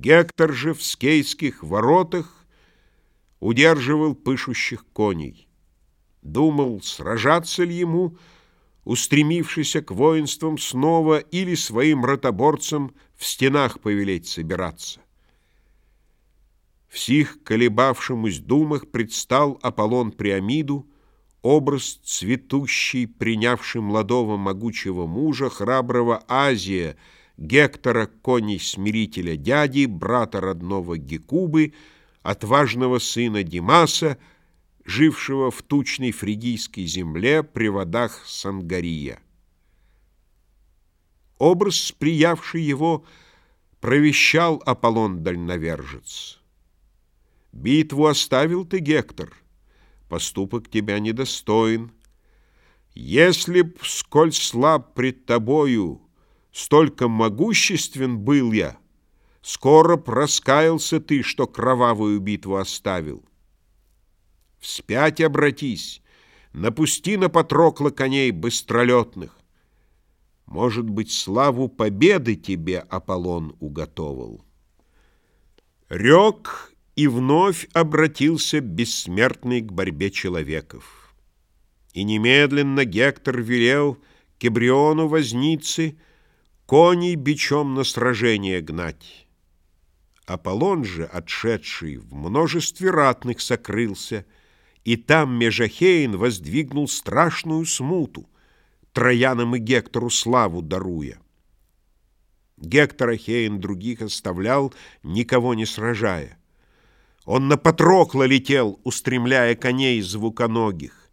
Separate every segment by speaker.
Speaker 1: Гектор же в скейских воротах удерживал пышущих коней. Думал, сражаться ли ему, устремившийся к воинствам снова, или своим ротоборцам в стенах повелеть собираться. В сих колебавшемусь думах предстал Аполлон Приамиду, образ цветущий, принявший молодого могучего мужа, храброго Азия, Гектора, коней смирителя дяди, брата родного Гекубы, отважного сына Димаса, жившего в тучной фригийской земле при водах Сангария. Образ, приявший его, провещал Аполлон дальновержец. «Битву оставил ты, Гектор, поступок тебя недостоин. Если б, сколь слаб пред тобою, столько могуществен был я, скоро проскаялся ты, что кровавую битву оставил. Вспять обратись, напусти на Патрокла коней быстролетных. Может быть, славу победы тебе Аполлон уготовал. Рек и вновь обратился бессмертный к борьбе человеков. И немедленно Гектор велел Кебриону возницы коней бичом на сражение гнать. Аполлон же, отшедший, в множестве ратных сокрылся, и там Межахейн воздвигнул страшную смуту, Троянам и Гектору славу даруя. Гектор Ахейн других оставлял, никого не сражая. Он на Патрокла летел, устремляя коней звуконогих.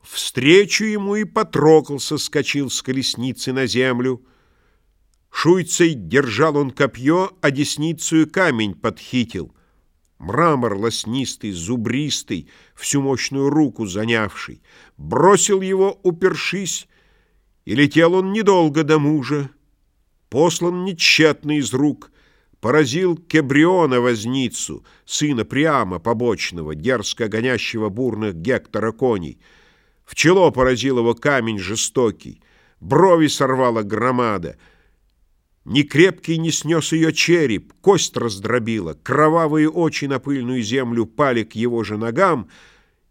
Speaker 1: Встречу ему и Патрокл соскочил с колесницы на землю. Шуйцей держал он копье, а десницу камень подхитил. Мрамор лоснистый, зубристый, всю мощную руку занявший. Бросил его, упершись, и летел он недолго до мужа. Послан нечетно из рук — поразил Кебриона возницу, сына Приама побочного, дерзко гонящего бурных Гектора коней. В чело поразил его камень жестокий, брови сорвала громада. Ни крепкий не снес ее череп, кость раздробила, кровавые очи на пыльную землю пали к его же ногам,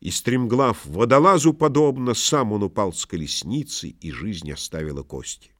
Speaker 1: и, стремглав водолазу подобно, сам он упал с колесницы, и жизнь оставила кости.